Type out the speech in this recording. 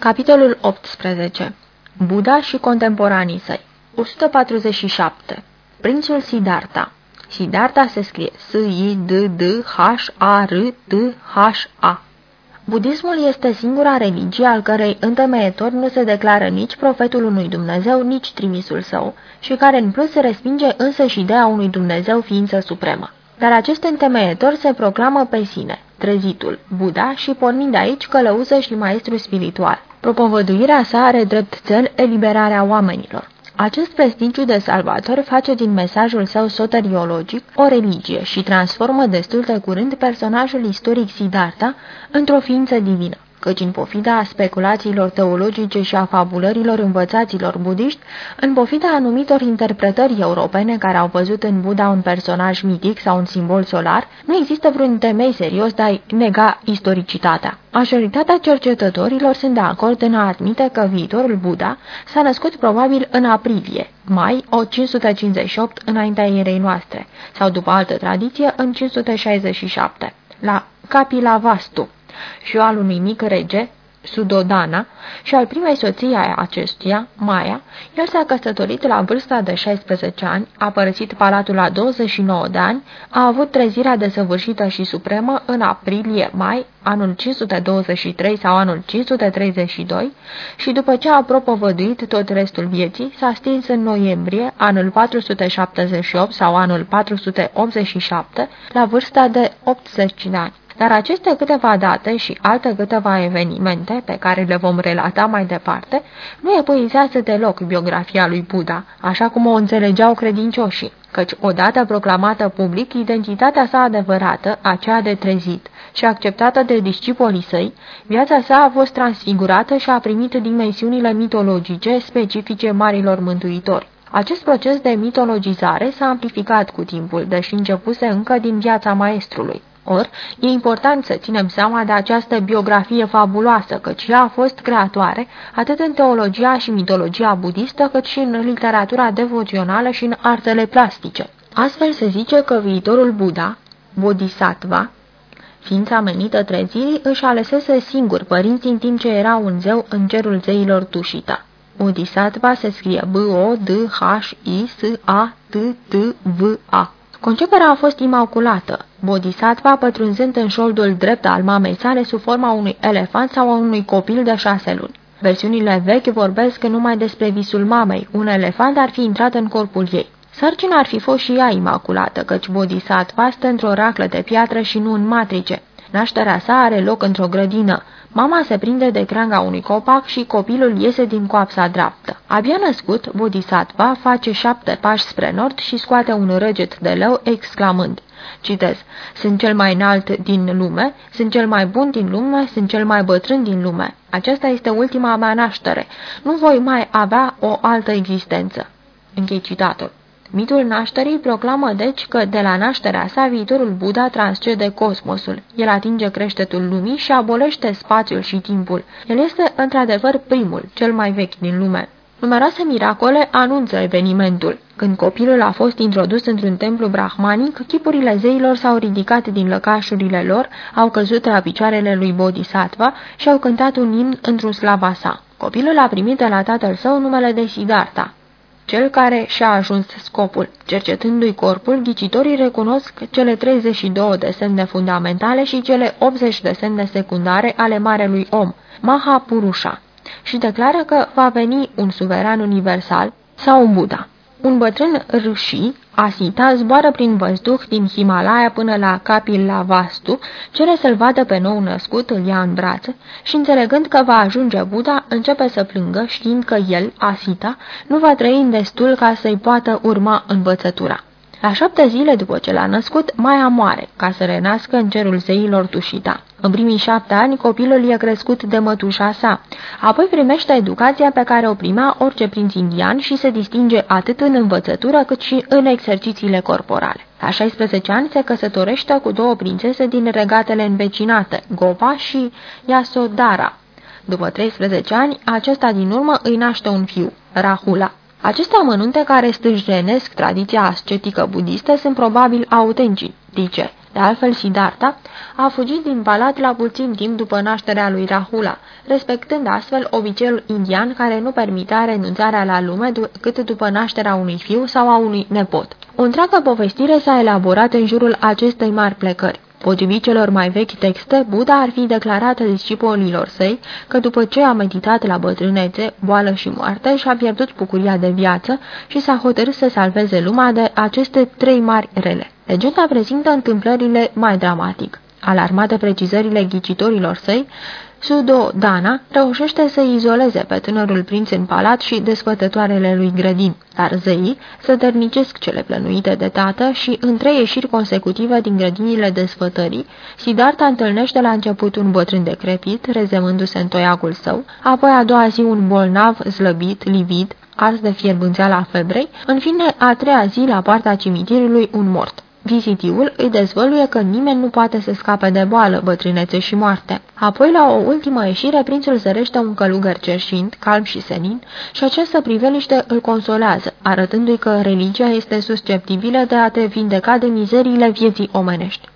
Capitolul 18 Buddha și contemporanii săi. 147 Prințul Siddhartha. Siddhartha se scrie S-I-D-D-H-A-R-T-H-A. Budismul este singura religie al cărei întemeietor nu se declară nici profetul unui Dumnezeu, nici trimisul său, și care în plus se respinge însă și ideea unui Dumnezeu ființă supremă. Dar acest întemeietor se proclamă pe sine, trezitul, Buddha, și pornind de aici călăuză și maestru spiritual. Propovăduirea sa are drept cel eliberarea oamenilor. Acest prestigiu de salvator face din mesajul său soteriologic o religie și transformă destul de curând personajul istoric Siddhartha într-o ființă divină căci în pofida speculațiilor teologice și a fabulărilor învățaților budiști, în pofida anumitor interpretări europene care au văzut în Buddha un personaj mitic sau un simbol solar, nu există vreun temei serios de a nega istoricitatea. Majoritatea cercetătorilor sunt de acord în a admite că viitorul Buddha s-a născut probabil în aprilie, mai, o 558 înaintea erei noastre, sau după altă tradiție, în 567, la Kapilavastu și al unui mic rege, Sudodana, și al primei soții a acestuia, Maia, el s-a căsătorit la vârsta de 16 ani, a părăsit palatul la 29 de ani, a avut trezirea desăvârșită și supremă în aprilie-mai, anul 523 sau anul 532, și după ce a propovăduit tot restul vieții, s-a stins în noiembrie, anul 478 sau anul 487, la vârsta de 80 de ani. Dar aceste câteva date și alte câteva evenimente, pe care le vom relata mai departe, nu epuizează deloc biografia lui Buddha, așa cum o înțelegeau credincioșii, căci odată proclamată public, identitatea sa adevărată, aceea de trezit și acceptată de discipolii săi, viața sa a fost transfigurată și a primit dimensiunile mitologice specifice marilor mântuitori. Acest proces de mitologizare s-a amplificat cu timpul, deși începuse încă din viața maestrului. Or, e important să ținem seama de această biografie fabuloasă, căci ea a fost creatoare atât în teologia și mitologia budistă, cât și în literatura devoțională și în artele plastice. Astfel se zice că viitorul Buddha, Bodhisattva, ființa menită trezirii, își alesese singur părinți în timp ce era un zeu în cerul zeilor Tushita. Bodhisattva se scrie B-O-D-H-I-S-A-T-T-V-A. Conceperea a fost imaculată, bodhisattva pătrunzând în șoldul drept al mamei sale sub forma unui elefant sau a unui copil de șase luni. Versiunile vechi vorbesc numai despre visul mamei, un elefant ar fi intrat în corpul ei. Sarcina ar fi fost și ea imaculată, căci bodhisattva stă într-o raclă de piatră și nu în matrice. Nașterea sa are loc într-o grădină. Mama se prinde de creanga unui copac și copilul iese din coapsa dreaptă. Abia născut, Bodhisattva face șapte pași spre nord și scoate un răget de leu, exclamând, citez, sunt cel mai înalt din lume, sunt cel mai bun din lume, sunt cel mai bătrân din lume. Aceasta este ultima mea naștere. Nu voi mai avea o altă existență. Închei citatul. Mitul nașterii proclamă deci că de la nașterea sa viitorul Buddha transcede cosmosul. El atinge creștetul lumii și abolește spațiul și timpul. El este într-adevăr primul, cel mai vechi din lume. Numeroase miracole anunță evenimentul. Când copilul a fost introdus într-un templu brahmanic, chipurile zeilor s-au ridicat din lăcașurile lor, au căzut la picioarele lui Bodhisattva și au cântat un imn într-un slava sa. Copilul a primit de la tatăl său numele de Siddhartha cel care și-a ajuns scopul. Cercetându-i corpul, ghicitorii recunosc cele 32 de semne fundamentale și cele 80 de semne secundare ale marelui om, Mahapurusha, și declară că va veni un suveran universal sau un Buddha. Un bătrân râși, Asita, zboară prin văzduh din Himalaya până la Kapil Lavastu, cere să-l vadă pe nou născut, îl ia în brațe și, înțelegând că va ajunge Buddha, începe să plângă, știind că el, Asita, nu va trăi în destul ca să-i poată urma învățătura. La șapte zile după ce l-a născut, Maia moare, ca să renască în cerul zeilor Tușita. În primii șapte ani, copilul e crescut de mătușa sa. Apoi primește educația pe care o prima orice prinț indian și se distinge atât în învățătură cât și în exercițiile corporale. La 16 ani se căsătorește cu două prințese din regatele învecinate, Gopa și Yasodhara. După 13 ani, acesta din urmă îi naște un fiu, Rahula. Aceste amănunte care stâșjenesc tradiția ascetică budistă sunt probabil autentice, De altfel, Siddhartha a fugit din palat la puțin timp după nașterea lui Rahula, respectând astfel obiceiul indian care nu permitea renunțarea la lume cât după nașterea unui fiu sau a unui nepot. O întreagă povestire s-a elaborat în jurul acestei mari plecări. Potrivit celor mai vechi texte, Buddha ar fi declarat discipolilor săi că după ce a meditat la bătrânețe, boală și moarte, și-a pierdut bucuria de viață și s-a hotărât să salveze lumea de aceste trei mari rele. Legenda prezintă întâmplările mai dramatic. Alarmate precizările ghicitorilor săi, Sudo Dana reușește să izoleze pe tânărul prinț în palat și desfătătoarele lui grădin, dar zeii să dărnicesc cele plănuite de tată și în trei ieșiri consecutive din grădinile desfătării, Siddhartha întâlnește la început un bătrân decrepit, rezemându-se în toiagul său, apoi a doua zi un bolnav, slăbit, livid, ars de fierbânțeala febrei, în fine a treia zi la poarta cimitirului un mort. Vizitiul îi dezvăluie că nimeni nu poate să scape de boală, bătrânețe și moarte. Apoi, la o ultimă ieșire, prințul zărește un călugăr cerșind, calm și senin, și această priveliște îl consolează, arătându-i că religia este susceptibilă de a te vindeca de mizeriile vieții omenești.